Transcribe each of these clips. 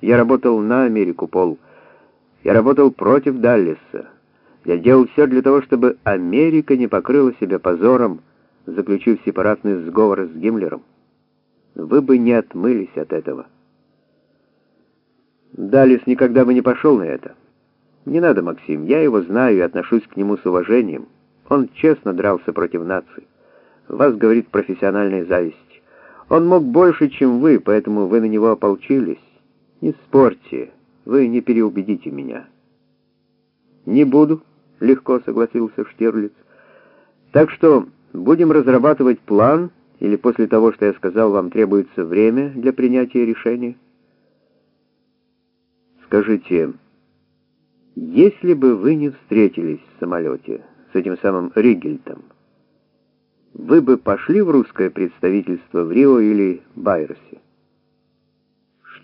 Я работал на Америку, Пол. Я работал против Даллеса. Я делал все для того, чтобы Америка не покрыла себя позором, заключив сепаратный сговор с Гиммлером. Вы бы не отмылись от этого. Даллес никогда бы не пошел на это. Не надо, Максим, я его знаю и отношусь к нему с уважением. Он честно дрался против нации. Вас, говорит, профессиональная зависть. Он мог больше, чем вы, поэтому вы на него ополчились. Не спорьте, вы не переубедите меня. Не буду, легко согласился Штирлиц. Так что будем разрабатывать план, или после того, что я сказал, вам требуется время для принятия решения? Скажите, если бы вы не встретились в самолете с этим самым Ригельтом, вы бы пошли в русское представительство в Рио или Байерсе?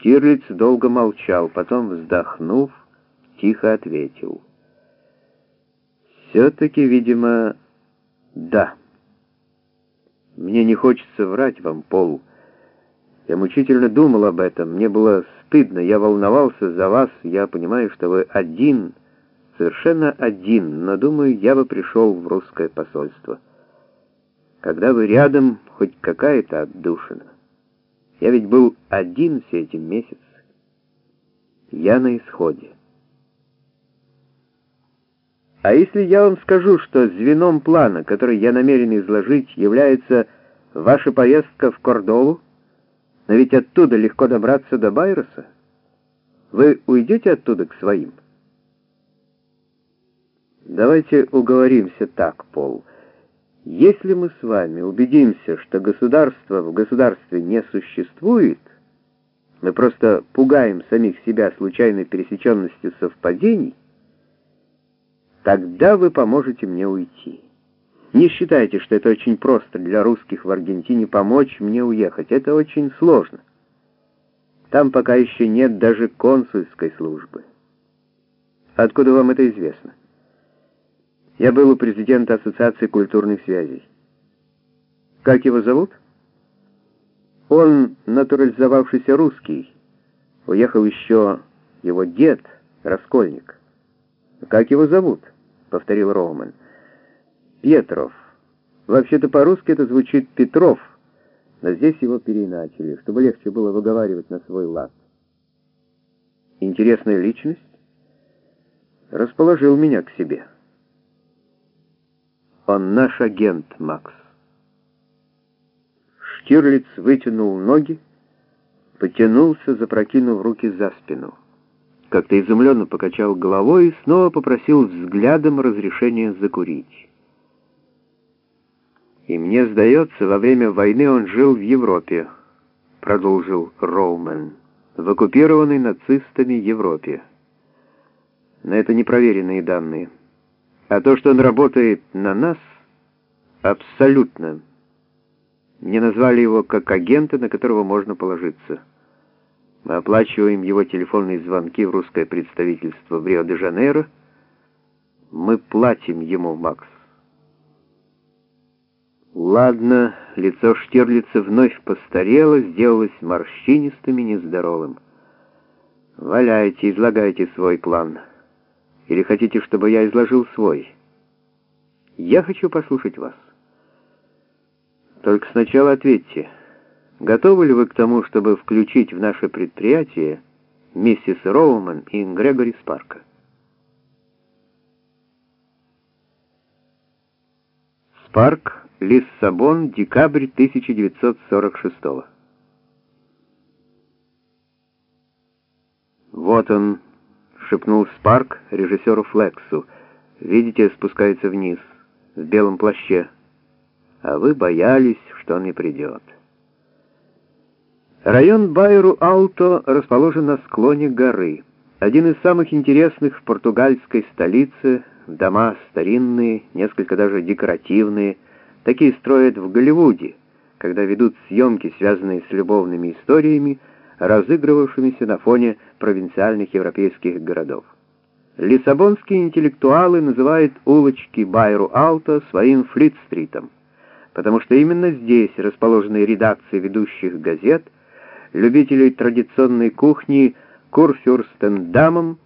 Штирлиц долго молчал, потом, вздохнув, тихо ответил. «Все-таки, видимо, да. Мне не хочется врать вам, Пол. Я мучительно думал об этом, мне было стыдно, я волновался за вас, я понимаю, что вы один, совершенно один, но, думаю, я бы пришел в русское посольство» когда вы рядом, хоть какая-то отдушина. Я ведь был один все эти месяцы. Я на исходе. А если я вам скажу, что звеном плана, который я намерен изложить, является ваша поездка в Кордову, но ведь оттуда легко добраться до Байроса, вы уйдете оттуда к своим? Давайте уговоримся так, Пол. Если мы с вами убедимся, что государство в государстве не существует, мы просто пугаем самих себя случайной пересеченностью совпадений, тогда вы поможете мне уйти. Не считайте, что это очень просто для русских в Аргентине помочь мне уехать. Это очень сложно. Там пока еще нет даже консульской службы. Откуда вам это известно? Я был у президента Ассоциации культурных связей. Как его зовут? Он натурализовавшийся русский. Уехал еще его дед, Раскольник. Как его зовут? Повторил Роуман. Петров. Вообще-то по-русски это звучит Петров, но здесь его переиначили, чтобы легче было выговаривать на свой лад. Интересная личность расположил меня к себе. Он наш агент, Макс. Штирлиц вытянул ноги, потянулся, запрокинув руки за спину. Как-то изумленно покачал головой и снова попросил взглядом разрешения закурить. «И мне сдается, во время войны он жил в Европе», — продолжил Роумен, «в оккупированной нацистами Европе. Но это непроверенные данные». А то, что он работает на нас, абсолютно. Мне назвали его как агента, на которого можно положиться. Мы оплачиваем его телефонные звонки в русское представительство в Рио-де-Жанейро. Мы платим ему, Макс. Ладно, лицо Штирлица вновь постарело, сделалось морщинистым и нездоровым. Валяйте, излагайте свой план. Или хотите, чтобы я изложил свой? Я хочу послушать вас. Только сначала ответьте, готовы ли вы к тому, чтобы включить в наше предприятие миссис Роуман и Грегори Спарка? Спарк, Лиссабон, декабрь 1946 Вот он, шепнул Спарк режиссеру Флексу. «Видите, спускается вниз, в белом плаще. А вы боялись, что он не придет». Район Байру-Алто расположен на склоне горы. Один из самых интересных в португальской столице. Дома старинные, несколько даже декоративные. Такие строят в Голливуде, когда ведут съемки, связанные с любовными историями, разыгрывавшимися на фоне провинциальных европейских городов. Лиссабонские интеллектуалы называют улочки Байру-Алто своим Флит-стритом, потому что именно здесь расположены редакции ведущих газет, любителей традиционной кухни курфюрстендамом,